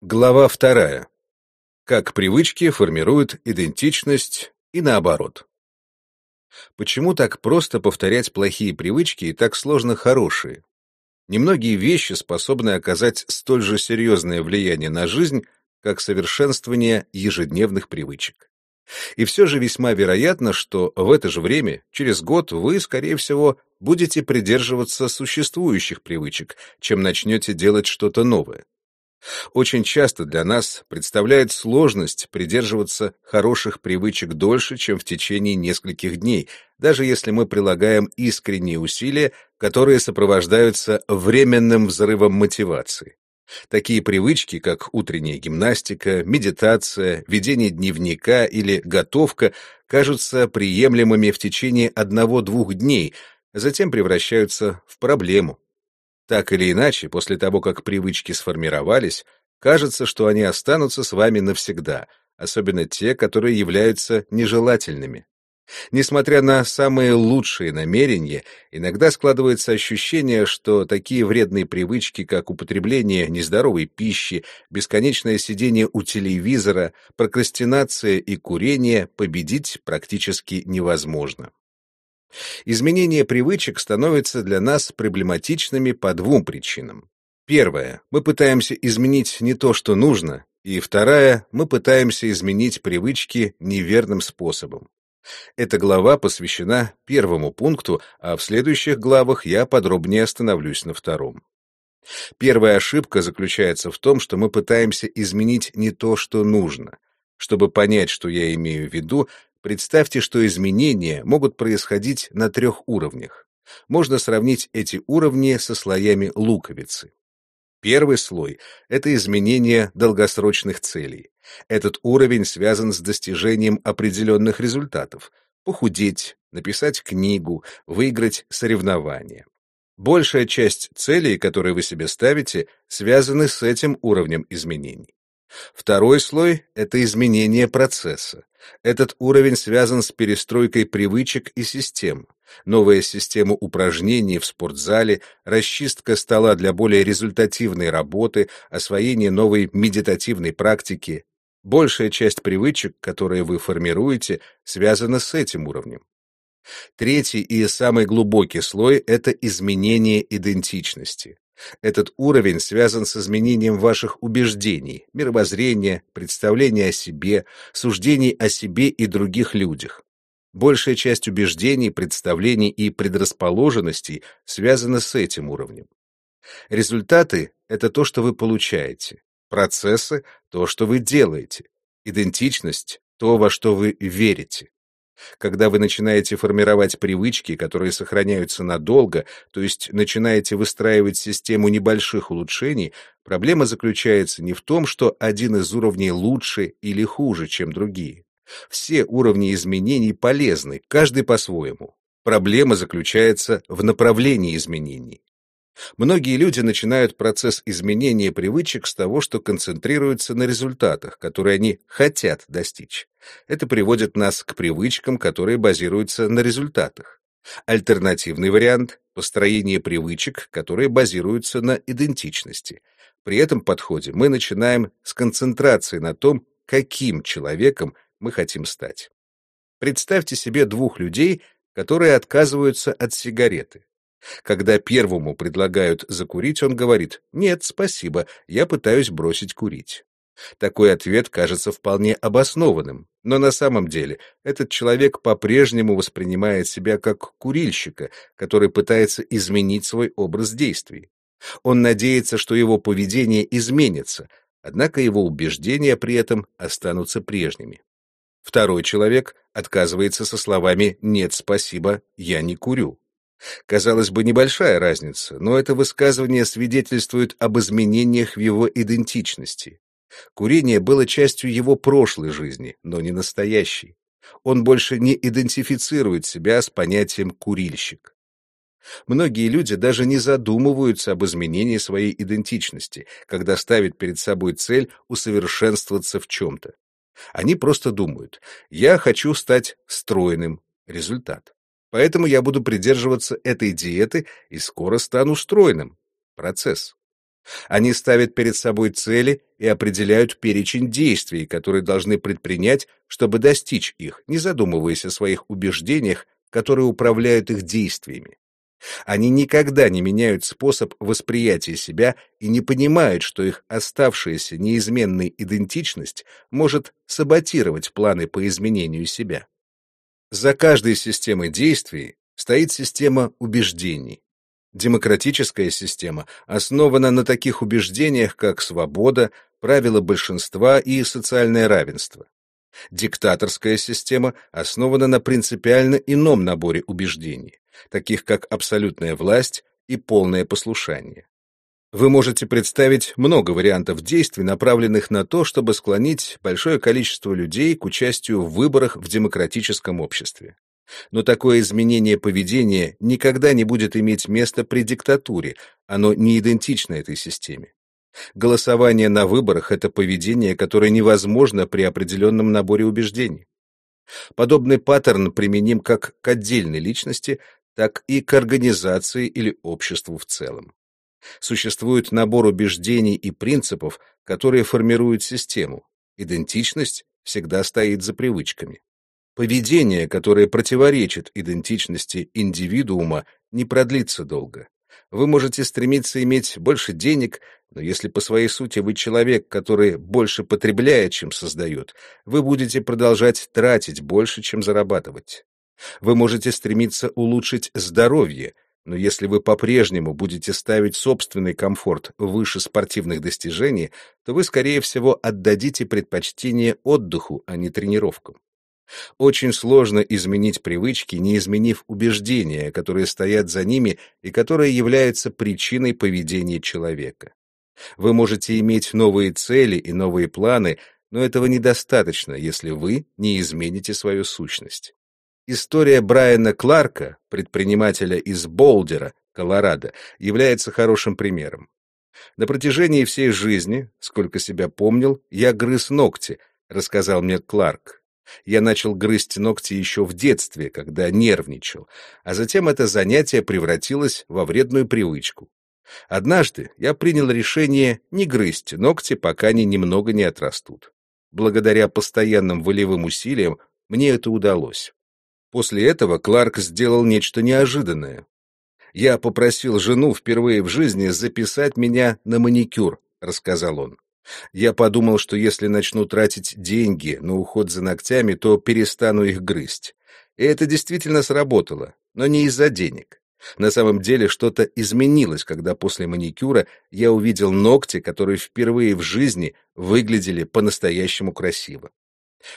Глава вторая. Как привычки формируют идентичность и наоборот. Почему так просто повторять плохие привычки и так сложно хорошие? Немногие вещи способны оказать столь же серьезное влияние на жизнь, как совершенствование ежедневных привычек. И все же весьма вероятно, что в это же время, через год, вы, скорее всего, будете придерживаться существующих привычек, чем начнете делать что-то новое. Очень часто для нас представляет сложность придерживаться хороших привычек дольше, чем в течение нескольких дней, даже если мы прилагаем искренние усилия, которые сопровождаются временным взрывом мотивации. Такие привычки, как утренняя гимнастика, медитация, ведение дневника или готовка, кажутся приемлемыми в течение одного-двух дней, затем превращаются в проблему. Так или иначе, после того, как привычки сформировались, кажется, что они останутся с вами навсегда, особенно те, которые являются нежелательными. Несмотря на самые лучшие намерения, иногда складывается ощущение, что такие вредные привычки, как употребление нездоровой пищи, бесконечное сидение у телевизора, прокрастинация и курение победить практически невозможно. Изменение привычек становится для нас проблематичными по двум причинам. Первое. Мы пытаемся изменить не то, что нужно, и вторая. Мы пытаемся изменить привычки неверным способом. Эта глава посвящена первому пункту, а в следующих главах я подробнее остановлюсь на втором. Первая ошибка заключается в том, что мы пытаемся изменить не то, что нужно. Чтобы понять, что я имею в виду, Представьте, что изменения могут происходить на трех уровнях. Можно сравнить эти уровни со слоями луковицы. Первый слой — это изменение долгосрочных целей. Этот уровень связан с достижением определенных результатов — похудеть, написать книгу, выиграть соревнования. Большая часть целей, которые вы себе ставите, связаны с этим уровнем изменений. Второй слой — это изменение процесса. Этот уровень связан с перестройкой привычек и систем. Новая система упражнений в спортзале, расчистка стола для более результативной работы, освоение новой медитативной практики. Большая часть привычек, которые вы формируете, связана с этим уровнем. Третий и самый глубокий слой — это изменение идентичности. Этот уровень связан с изменением ваших убеждений, мировоззрения, представления о себе, суждений о себе и других людях. Большая часть убеждений, представлений и предрасположенностей связана с этим уровнем. Результаты — это то, что вы получаете. Процессы — то, что вы делаете. Идентичность — то, во что вы верите. Когда вы начинаете формировать привычки, которые сохраняются надолго, то есть начинаете выстраивать систему небольших улучшений, проблема заключается не в том, что один из уровней лучше или хуже, чем другие. Все уровни изменений полезны, каждый по-своему. Проблема заключается в направлении изменений. Многие люди начинают процесс изменения привычек с того, что концентрируются на результатах, которые они хотят достичь. Это приводит нас к привычкам, которые базируются на результатах. Альтернативный вариант — построение привычек, которые базируются на идентичности. При этом подходе мы начинаем с концентрации на том, каким человеком мы хотим стать. Представьте себе двух людей, которые отказываются от сигареты. Когда первому предлагают закурить, он говорит «Нет, спасибо, я пытаюсь бросить курить». Такой ответ кажется вполне обоснованным, но на самом деле этот человек по-прежнему воспринимает себя как курильщика, который пытается изменить свой образ действий. Он надеется, что его поведение изменится, однако его убеждения при этом останутся прежними. Второй человек отказывается со словами «нет, спасибо, я не курю». Казалось бы, небольшая разница, но это высказывание свидетельствует об изменениях в его идентичности. Курение было частью его прошлой жизни, но не настоящей. Он больше не идентифицирует себя с понятием «курильщик». Многие люди даже не задумываются об изменении своей идентичности, когда ставят перед собой цель усовершенствоваться в чем-то. Они просто думают «я хочу стать стройным». Результат. Поэтому я буду придерживаться этой диеты и скоро стану стройным. Процесс. Они ставят перед собой цели и определяют перечень действий, которые должны предпринять, чтобы достичь их, не задумываясь о своих убеждениях, которые управляют их действиями. Они никогда не меняют способ восприятия себя и не понимают, что их оставшаяся неизменная идентичность может саботировать планы по изменению себя. За каждой системой действий стоит система убеждений. Демократическая система основана на таких убеждениях, как свобода, правила большинства и социальное равенство. Диктаторская система основана на принципиально ином наборе убеждений, таких как абсолютная власть и полное послушание. Вы можете представить много вариантов действий, направленных на то, чтобы склонить большое количество людей к участию в выборах в демократическом обществе. Но такое изменение поведения никогда не будет иметь места при диктатуре, оно не идентично этой системе. Голосование на выборах — это поведение, которое невозможно при определенном наборе убеждений. Подобный паттерн применим как к отдельной личности, так и к организации или обществу в целом. Существует набор убеждений и принципов, которые формируют систему. Идентичность всегда стоит за привычками. Поведение, которое противоречит идентичности индивидуума, не продлится долго. Вы можете стремиться иметь больше денег, но если по своей сути вы человек, который больше потребляет, чем создает, вы будете продолжать тратить больше, чем зарабатывать. Вы можете стремиться улучшить здоровье, но если вы по-прежнему будете ставить собственный комфорт выше спортивных достижений, то вы, скорее всего, отдадите предпочтение отдыху, а не тренировкам. Очень сложно изменить привычки, не изменив убеждения, которые стоят за ними и которые являются причиной поведения человека. Вы можете иметь новые цели и новые планы, но этого недостаточно, если вы не измените свою сущность. История Брайана Кларка, предпринимателя из Болдера, Колорадо, является хорошим примером. На протяжении всей жизни, сколько себя помнил, я грыз ногти, рассказал мне Кларк. Я начал грызть ногти еще в детстве, когда нервничал, а затем это занятие превратилось во вредную привычку. Однажды я принял решение не грызть ногти, пока они немного не отрастут. Благодаря постоянным волевым усилиям мне это удалось. После этого Кларк сделал нечто неожиданное. Я попросил жену впервые в жизни записать меня на маникюр, рассказал он. Я подумал, что если начну тратить деньги на уход за ногтями, то перестану их грызть. И это действительно сработало, но не из-за денег. На самом деле что-то изменилось, когда после маникюра я увидел ногти, которые впервые в жизни выглядели по-настоящему красиво.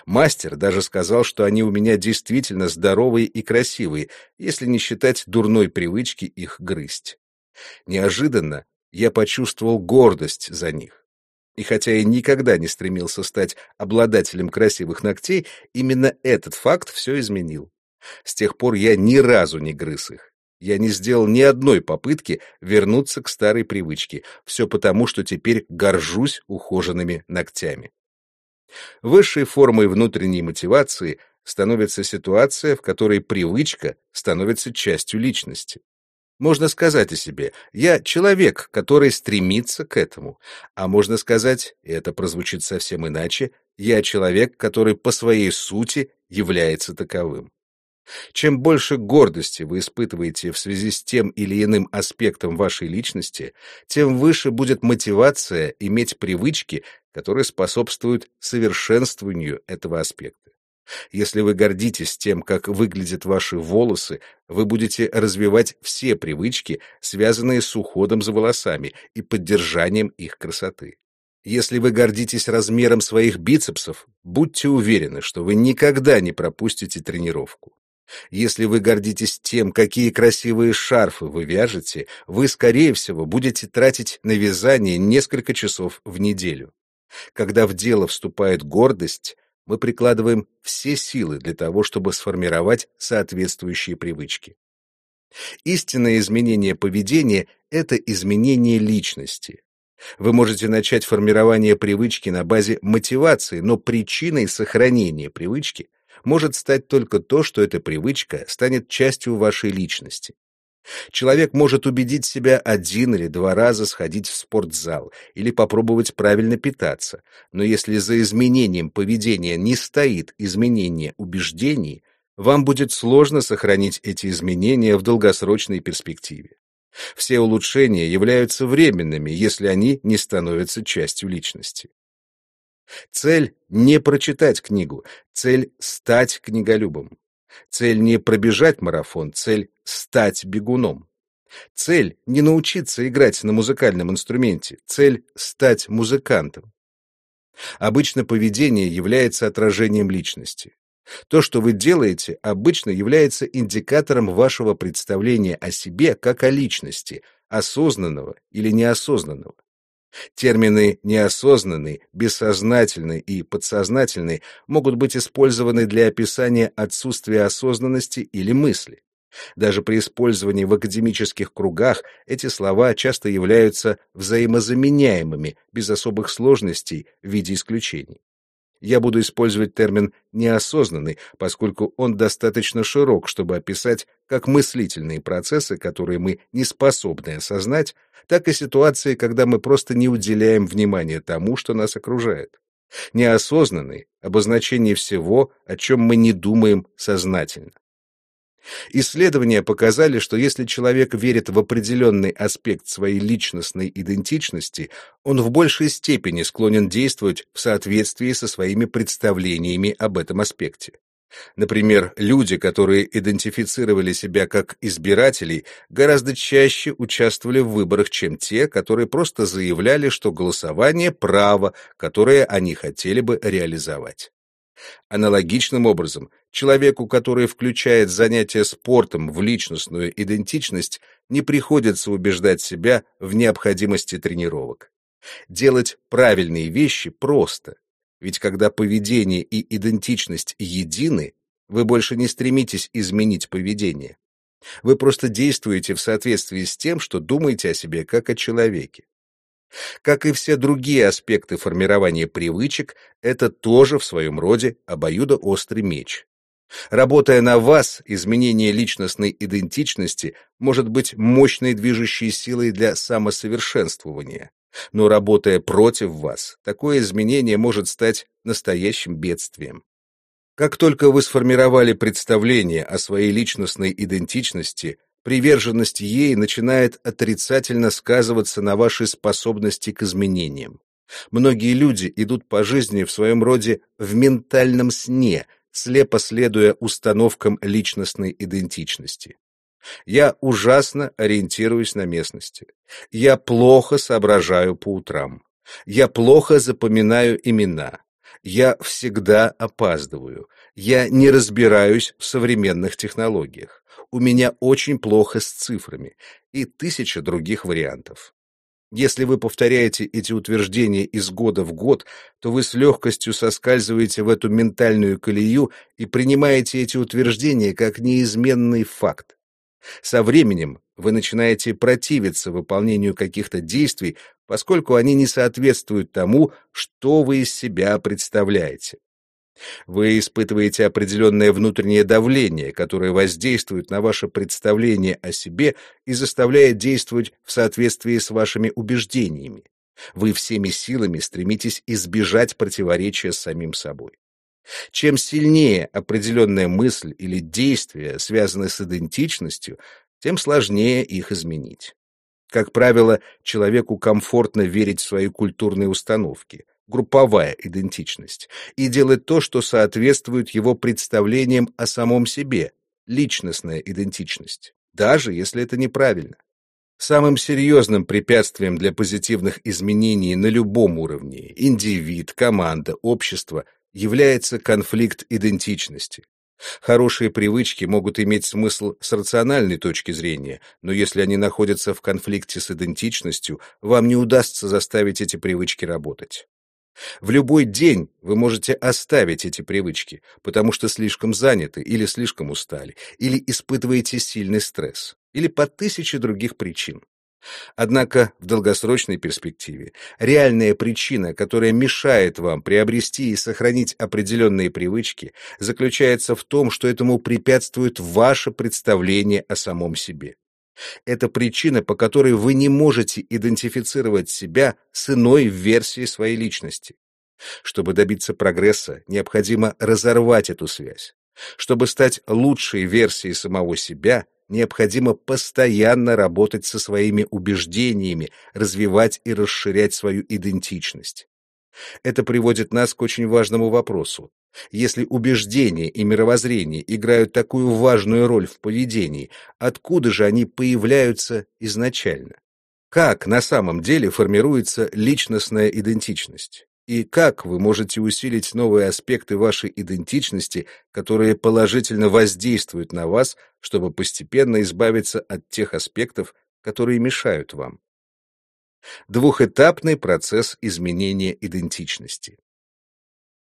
Мастер даже сказал, что они у меня действительно здоровые и красивые, если не считать дурной привычки их грызть. Неожиданно я почувствовал гордость за них. И хотя я никогда не стремился стать обладателем красивых ногтей, именно этот факт все изменил. С тех пор я ни разу не грыз их. Я не сделал ни одной попытки вернуться к старой привычке. Все потому, что теперь горжусь ухоженными ногтями. Высшей формой внутренней мотивации становится ситуация, в которой привычка становится частью личности. Можно сказать о себе «я человек, который стремится к этому», а можно сказать, и это прозвучит совсем иначе, «я человек, который по своей сути является таковым». Чем больше гордости вы испытываете в связи с тем или иным аспектом вашей личности, тем выше будет мотивация иметь привычки, которые способствуют совершенствованию этого аспекта. Если вы гордитесь тем, как выглядят ваши волосы, вы будете развивать все привычки, связанные с уходом за волосами и поддержанием их красоты. Если вы гордитесь размером своих бицепсов, будьте уверены, что вы никогда не пропустите тренировку. Если вы гордитесь тем, какие красивые шарфы вы вяжете, вы, скорее всего, будете тратить на вязание несколько часов в неделю. Когда в дело вступает гордость, мы прикладываем все силы для того, чтобы сформировать соответствующие привычки. Истинное изменение поведения — это изменение личности. Вы можете начать формирование привычки на базе мотивации, но причиной сохранения привычки может стать только то, что эта привычка станет частью вашей личности. Человек может убедить себя один или два раза сходить в спортзал или попробовать правильно питаться, но если за изменением поведения не стоит изменение убеждений, вам будет сложно сохранить эти изменения в долгосрочной перспективе. Все улучшения являются временными, если они не становятся частью личности. Цель — не прочитать книгу, цель — стать книголюбом. Цель не пробежать марафон, цель — стать бегуном. Цель — не научиться играть на музыкальном инструменте, цель — стать музыкантом. Обычно поведение является отражением личности. То, что вы делаете, обычно является индикатором вашего представления о себе как о личности, осознанного или неосознанного. Термины «неосознанный», «бессознательный» и «подсознательный» могут быть использованы для описания отсутствия осознанности или мысли. Даже при использовании в академических кругах эти слова часто являются взаимозаменяемыми, без особых сложностей в виде исключений. Я буду использовать термин «неосознанный», поскольку он достаточно широк, чтобы описать как мыслительные процессы, которые мы не способны осознать, так и ситуации, когда мы просто не уделяем внимания тому, что нас окружает. Неосознанный — обозначение всего, о чем мы не думаем сознательно. Исследования показали, что если человек верит в определенный аспект своей личностной идентичности, он в большей степени склонен действовать в соответствии со своими представлениями об этом аспекте. Например, люди, которые идентифицировали себя как избирателей, гораздо чаще участвовали в выборах, чем те, которые просто заявляли, что голосование – право, которое они хотели бы реализовать. Аналогичным образом, человеку, который включает занятие спортом в личностную идентичность, не приходится убеждать себя в необходимости тренировок. Делать правильные вещи просто, ведь когда поведение и идентичность едины, вы больше не стремитесь изменить поведение. Вы просто действуете в соответствии с тем, что думаете о себе как о человеке. Как и все другие аспекты формирования привычек, это тоже в своем роде обоюдоострый меч. Работая на вас, изменение личностной идентичности может быть мощной движущей силой для самосовершенствования. Но работая против вас, такое изменение может стать настоящим бедствием. Как только вы сформировали представление о своей личностной идентичности, приверженность ей начинает отрицательно сказываться на вашей способности к изменениям. Многие люди идут по жизни в своем роде в ментальном сне, слепо следуя установкам личностной идентичности. Я ужасно ориентируюсь на местности. Я плохо соображаю по утрам. Я плохо запоминаю имена. Я всегда опаздываю. Я не разбираюсь в современных технологиях. У меня очень плохо с цифрами и тысяча других вариантов. Если вы повторяете эти утверждения из года в год, то вы с легкостью соскальзываете в эту ментальную колею и принимаете эти утверждения как неизменный факт. Со временем вы начинаете противиться выполнению каких-то действий, поскольку они не соответствуют тому, что вы из себя представляете. Вы испытываете определенное внутреннее давление, которое воздействует на ваше представление о себе и заставляет действовать в соответствии с вашими убеждениями. Вы всеми силами стремитесь избежать противоречия с самим собой. Чем сильнее определенная мысль или действие связаны с идентичностью, тем сложнее их изменить. Как правило, человеку комфортно верить в свои культурные установки, групповая идентичность, и делать то, что соответствует его представлениям о самом себе, личностная идентичность, даже если это неправильно. Самым серьезным препятствием для позитивных изменений на любом уровне – индивид, команда, общество – является конфликт идентичности. Хорошие привычки могут иметь смысл с рациональной точки зрения, но если они находятся в конфликте с идентичностью, вам не удастся заставить эти привычки работать. В любой день вы можете оставить эти привычки, потому что слишком заняты или слишком устали, или испытываете сильный стресс, или по тысяче других причин. Однако в долгосрочной перспективе реальная причина, которая мешает вам приобрести и сохранить определенные привычки, заключается в том, что этому препятствует ваше представление о самом себе. Это причина, по которой вы не можете идентифицировать себя с иной версией своей личности. Чтобы добиться прогресса, необходимо разорвать эту связь. Чтобы стать лучшей версией самого себя, необходимо постоянно работать со своими убеждениями, развивать и расширять свою идентичность. Это приводит нас к очень важному вопросу. Если убеждения и мировоззрение играют такую важную роль в поведении, откуда же они появляются изначально? Как на самом деле формируется личностная идентичность? И как вы можете усилить новые аспекты вашей идентичности, которые положительно воздействуют на вас, чтобы постепенно избавиться от тех аспектов, которые мешают вам? Двухэтапный процесс изменения идентичности.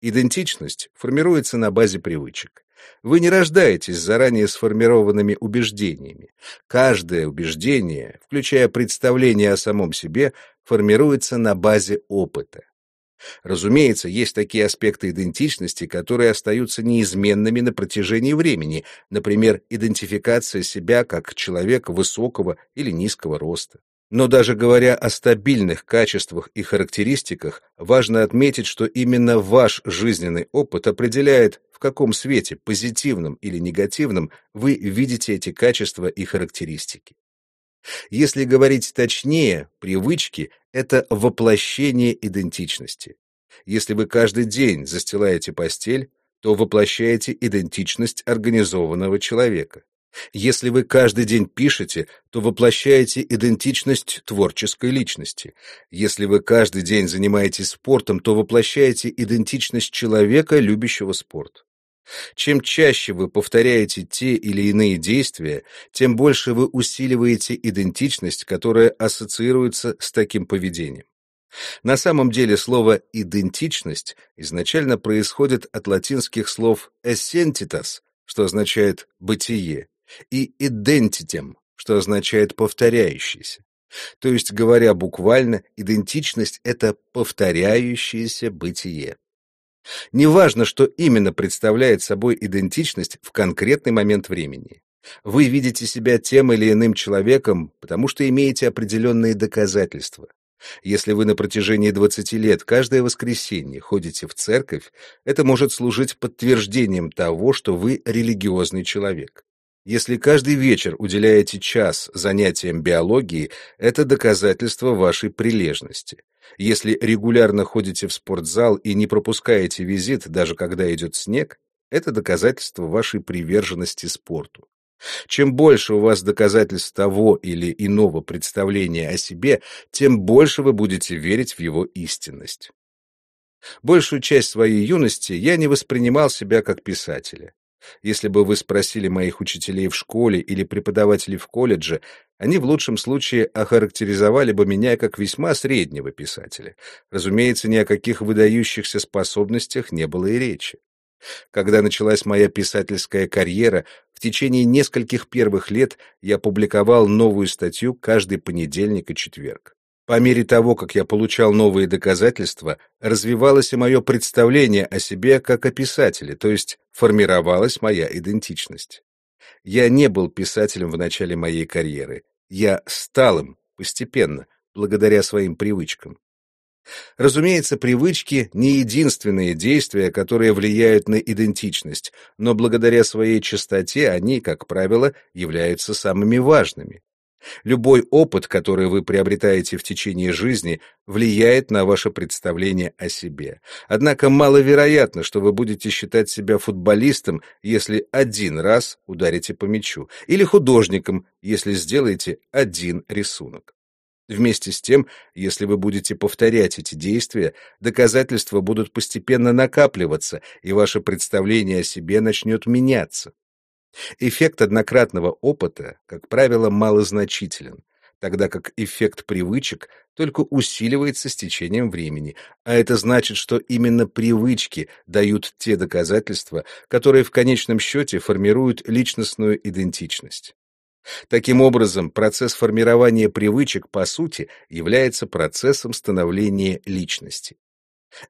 Идентичность формируется на базе привычек. Вы не рождаетесь заранее сформированными убеждениями. Каждое убеждение, включая представление о самом себе, формируется на базе опыта. Разумеется, есть такие аспекты идентичности, которые остаются неизменными на протяжении времени, например, идентификация себя как человека высокого или низкого роста. Но даже говоря о стабильных качествах и характеристиках, важно отметить, что именно ваш жизненный опыт определяет, в каком свете, позитивном или негативном, вы видите эти качества и характеристики. Если говорить точнее, привычки — это воплощение идентичности. Если вы каждый день застилаете постель, то воплощаете идентичность организованного человека. Если вы каждый день пишете, то воплощаете идентичность творческой личности. Если вы каждый день занимаетесь спортом, то воплощаете идентичность человека, любящего спорт. Чем чаще вы повторяете те или иные действия, тем больше вы усиливаете идентичность, которая ассоциируется с таким поведением. На самом деле слово «идентичность» изначально происходит от латинских слов «essentitas», что означает «бытие», и identitem, что означает повторяющийся. То есть, говоря буквально, идентичность — это повторяющееся бытие. Неважно, что именно представляет собой идентичность в конкретный момент времени. Вы видите себя тем или иным человеком, потому что имеете определенные доказательства. Если вы на протяжении 20 лет каждое воскресенье ходите в церковь, это может служить подтверждением того, что вы религиозный человек. Если каждый вечер уделяете час занятиям биологии, это доказательство вашей прилежности. Если регулярно ходите в спортзал и не пропускаете визит, даже когда идет снег, это доказательство вашей приверженности спорту. Чем больше у вас доказательств того или иного представления о себе, тем больше вы будете верить в его истинность. Большую часть своей юности я не воспринимал себя как писателя. Если бы вы спросили моих учителей в школе или преподавателей в колледже, они в лучшем случае охарактеризовали бы меня как весьма среднего писателя. Разумеется, ни о каких выдающихся способностях не было и речи. Когда началась моя писательская карьера, в течение нескольких первых лет я публиковал новую статью каждый понедельник и четверг. По мере того, как я получал новые доказательства, развивалось и мое представление о себе как о писателе, то есть формировалась моя идентичность. Я не был писателем в начале моей карьеры. Я стал им постепенно, благодаря своим привычкам. Разумеется, привычки — не единственные действия, которые влияют на идентичность, но благодаря своей чистоте они, как правило, являются самыми важными. Любой опыт, который вы приобретаете в течение жизни, влияет на ваше представление о себе. Однако маловероятно, что вы будете считать себя футболистом, если один раз ударите по мячу, или художником, если сделаете один рисунок. Вместе с тем, если вы будете повторять эти действия, доказательства будут постепенно накапливаться, и ваше представление о себе начнет меняться. Эффект однократного опыта, как правило, малозначителен, тогда как эффект привычек только усиливается с течением времени, а это значит, что именно привычки дают те доказательства, которые в конечном счете формируют личностную идентичность. Таким образом, процесс формирования привычек, по сути, является процессом становления личности.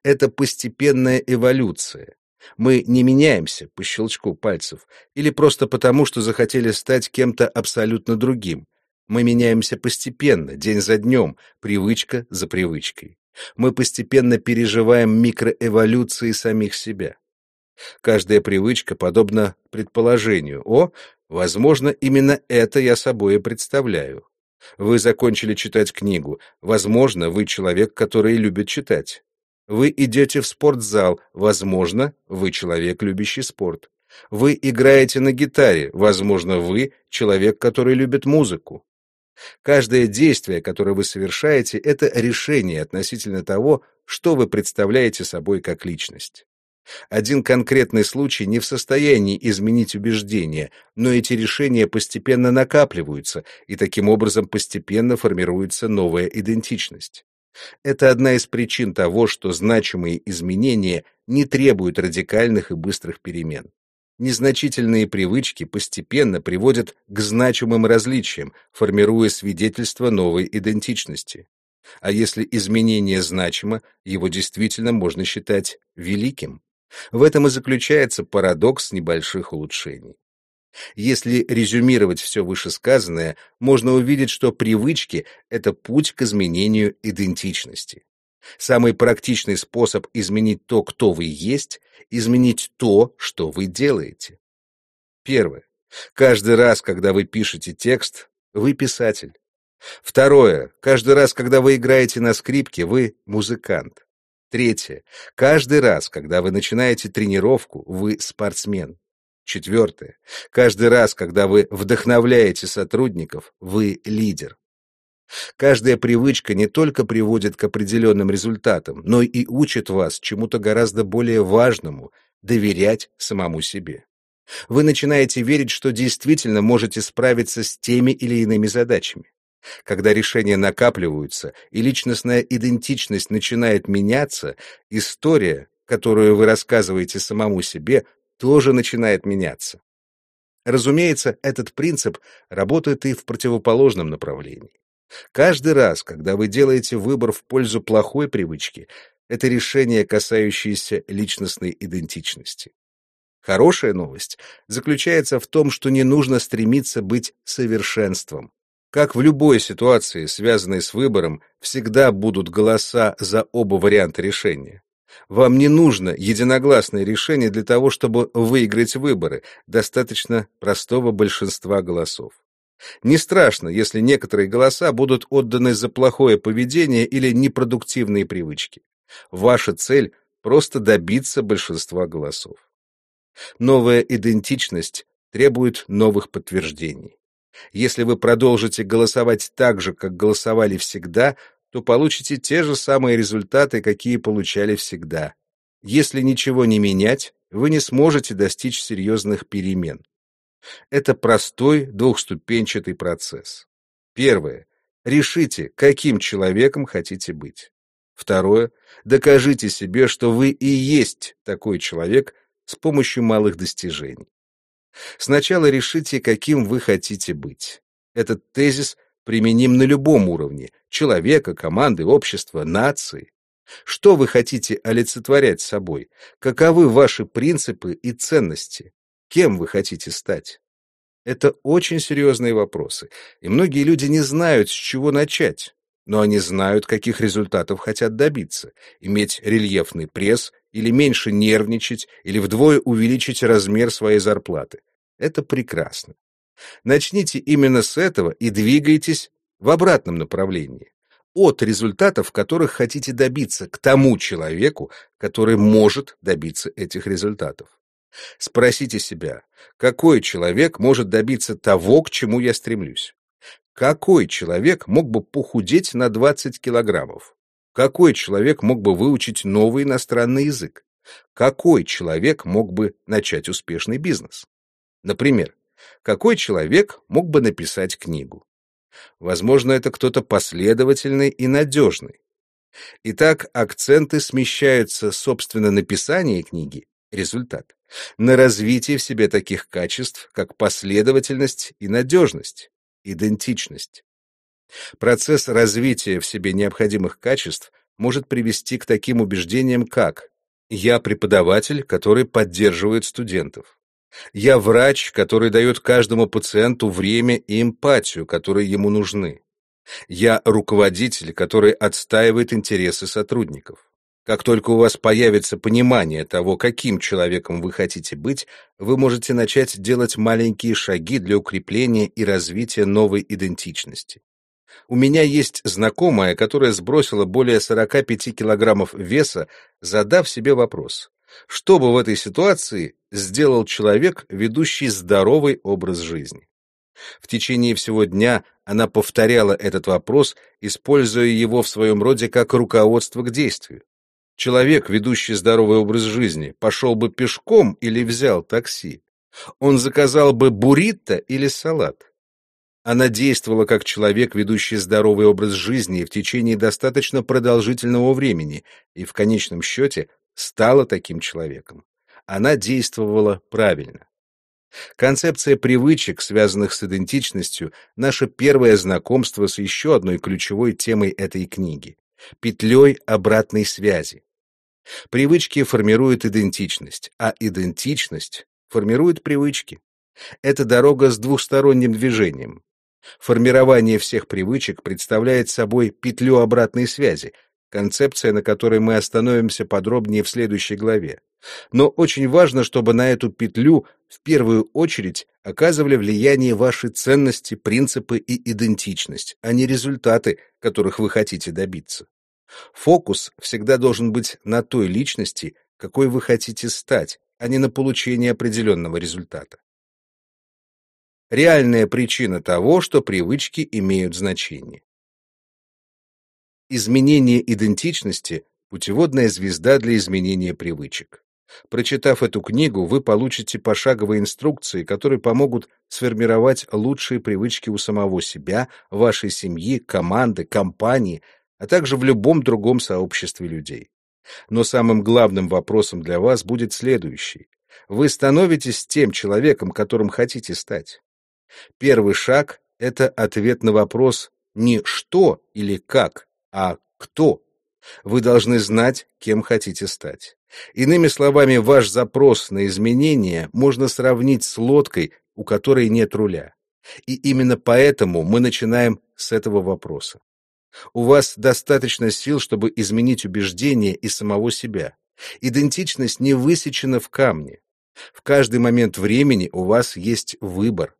Это постепенная эволюция, мы не меняемся по щелчку пальцев или просто потому, что захотели стать кем-то абсолютно другим. Мы меняемся постепенно, день за днем, привычка за привычкой. Мы постепенно переживаем микроэволюции самих себя. Каждая привычка подобна предположению «О, возможно, именно это я собой и представляю». Вы закончили читать книгу. Возможно, вы человек, который любит читать. Вы идете в спортзал. Возможно, вы человек, любящий спорт. Вы играете на гитаре. Возможно, вы человек, который любит музыку. Каждое действие, которое вы совершаете, это решение относительно того, что вы представляете собой как личность. Один конкретный случай не в состоянии изменить убеждения, но эти решения постепенно накапливаются, и таким образом постепенно формируется новая идентичность. Это одна из причин того, что значимые изменения не требуют радикальных и быстрых перемен. Незначительные привычки постепенно приводят к значимым различиям, формируя свидетельство новой идентичности. А если изменение значимо, его действительно можно считать великим. В этом и заключается парадокс небольших улучшений. Если резюмировать все вышесказанное, можно увидеть, что привычки — это путь к изменению идентичности. Самый практичный способ изменить то, кто вы есть, изменить то, что вы делаете. Первое. Каждый раз, когда вы пишете текст, вы писатель. Второе. Каждый раз, когда вы играете на скрипке, вы музыкант. Третье. Каждый раз, когда вы начинаете тренировку, вы спортсмен. Четвертое. Каждый раз, когда вы вдохновляете сотрудников, вы лидер. Каждая привычка не только приводит к определенным результатам, но и учит вас чему-то гораздо более важному — доверять самому себе. Вы начинаете верить, что действительно можете справиться с теми или иными задачами. Когда решения накапливаются и личностная идентичность начинает меняться, история, которую вы рассказываете самому себе, тоже начинает меняться. Разумеется, этот принцип работает и в противоположном направлении. Каждый раз, когда вы делаете выбор в пользу плохой привычки, это решение, касающееся личностной идентичности. Хорошая новость заключается в том, что не нужно стремиться быть совершенством. Как в любой ситуации, связанной с выбором, всегда будут голоса за оба варианта решения. Вам не нужно единогласное решение для того, чтобы выиграть выборы, достаточно простого большинства голосов. Не страшно, если некоторые голоса будут отданы за плохое поведение или непродуктивные привычки. Ваша цель — просто добиться большинства голосов. Новая идентичность требует новых подтверждений. Если вы продолжите голосовать так же, как голосовали всегда, то получите те же самые результаты, какие получали всегда. Если ничего не менять, вы не сможете достичь серьезных перемен. Это простой двухступенчатый процесс. Первое. Решите, каким человеком хотите быть. Второе. Докажите себе, что вы и есть такой человек с помощью малых достижений. Сначала решите, каким вы хотите быть. Этот тезис применим на любом уровне – человека, команды, общества, нации. Что вы хотите олицетворять собой? Каковы ваши принципы и ценности? Кем вы хотите стать? Это очень серьезные вопросы, и многие люди не знают, с чего начать. Но они знают, каких результатов хотят добиться. Иметь рельефный пресс, или меньше нервничать, или вдвое увеличить размер своей зарплаты. Это прекрасно. Начните именно с этого и двигайтесь в обратном направлении. От результатов, которых хотите добиться, к тому человеку, который может добиться этих результатов. Спросите себя, какой человек может добиться того, к чему я стремлюсь? Какой человек мог бы похудеть на 20 килограммов? Какой человек мог бы выучить новый иностранный язык? Какой человек мог бы начать успешный бизнес? Например, какой человек мог бы написать книгу? Возможно, это кто-то последовательный и надежный. Итак, акценты смещаются, собственно, написание книги, результат, на развитие в себе таких качеств, как последовательность и надежность, идентичность. Процесс развития в себе необходимых качеств может привести к таким убеждениям, как «я преподаватель, который поддерживает студентов», Я врач, который дает каждому пациенту время и эмпатию, которые ему нужны. Я руководитель, который отстаивает интересы сотрудников. Как только у вас появится понимание того, каким человеком вы хотите быть, вы можете начать делать маленькие шаги для укрепления и развития новой идентичности. У меня есть знакомая, которая сбросила более 45 килограммов веса, задав себе вопрос, что бы в этой ситуации сделал человек, ведущий здоровый образ жизни? В течение всего дня она повторяла этот вопрос, используя его в своем роде как руководство к действию. Человек, ведущий здоровый образ жизни, пошел бы пешком или взял такси. Он заказал бы буррито или салат. Она действовала как человек, ведущий здоровый образ жизни в течение достаточно продолжительного времени и в конечном счете стала таким человеком. Она действовала правильно. Концепция привычек, связанных с идентичностью, наше первое знакомство с еще одной ключевой темой этой книги — петлей обратной связи. Привычки формируют идентичность, а идентичность формирует привычки. Это дорога с двухсторонним движением. Формирование всех привычек представляет собой петлю обратной связи, концепция, на которой мы остановимся подробнее в следующей главе. Но очень важно, чтобы на эту петлю в первую очередь оказывали влияние ваши ценности, принципы и идентичность, а не результаты, которых вы хотите добиться. Фокус всегда должен быть на той личности, какой вы хотите стать, а не на получении определенного результата. Реальная причина того, что привычки имеют значение. Изменение идентичности — путеводная звезда для изменения привычек. Прочитав эту книгу, вы получите пошаговые инструкции, которые помогут сформировать лучшие привычки у самого себя, вашей семьи, команды, компании, а также в любом другом сообществе людей. Но самым главным вопросом для вас будет следующий. Вы становитесь тем человеком, которым хотите стать. Первый шаг — это ответ на вопрос не «что» или «как», а «кто». Вы должны знать, кем хотите стать. Иными словами, ваш запрос на изменения можно сравнить с лодкой, у которой нет руля. И именно поэтому мы начинаем с этого вопроса. У вас достаточно сил, чтобы изменить убеждения и самого себя. Идентичность не высечена в камне. В каждый момент времени у вас есть выбор.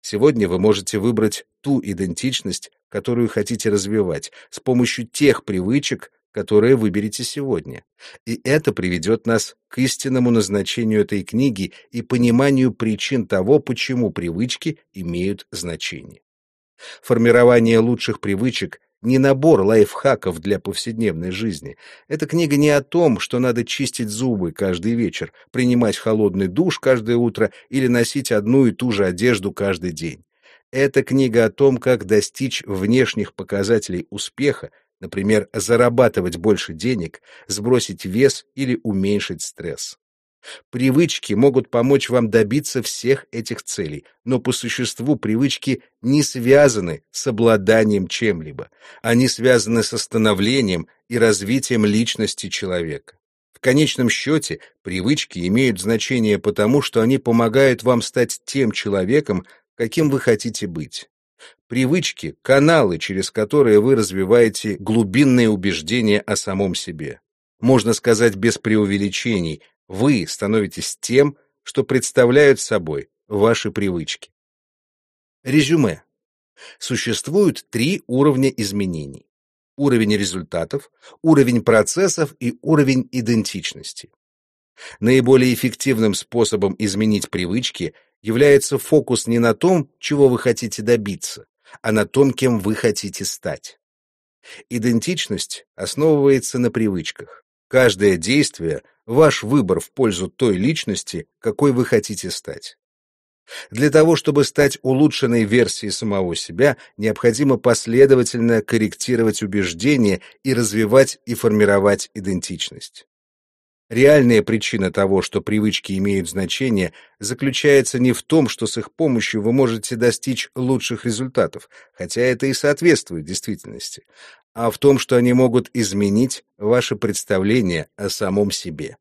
Сегодня вы можете выбрать ту идентичность, которую хотите развивать, с помощью тех привычек, которые выберете сегодня. И это приведет нас к истинному назначению этой книги и пониманию причин того, почему привычки имеют значение. Формирование лучших привычек не набор лайфхаков для повседневной жизни. Эта книга не о том, что надо чистить зубы каждый вечер, принимать холодный душ каждое утро или носить одну и ту же одежду каждый день. Это книга о том, как достичь внешних показателей успеха, например, зарабатывать больше денег, сбросить вес или уменьшить стресс. Привычки могут помочь вам добиться всех этих целей, но по существу привычки не связаны с обладанием чем-либо. Они связаны с становлением и развитием личности человека. В конечном счете, привычки имеют значение потому, что они помогают вам стать тем человеком, каким вы хотите быть. Привычки — каналы, через которые вы развиваете глубинные убеждения о самом себе. Можно сказать без преувеличений, вы становитесь тем, что представляют собой ваши привычки. Резюме. Существуют три уровня изменений. Уровень результатов, уровень процессов и уровень идентичности. Наиболее эффективным способом изменить привычки является фокус не на том, чего вы хотите добиться, а на том, кем вы хотите стать. Идентичность основывается на привычках. Каждое действие — ваш выбор в пользу той личности, какой вы хотите стать. Для того, чтобы стать улучшенной версией самого себя, необходимо последовательно корректировать убеждения и развивать и формировать идентичность. Реальная причина того, что привычки имеют значение, заключается не в том, что с их помощью вы можете достичь лучших результатов, хотя это и соответствует действительности, а в том, что они могут изменить ваше представление о самом себе.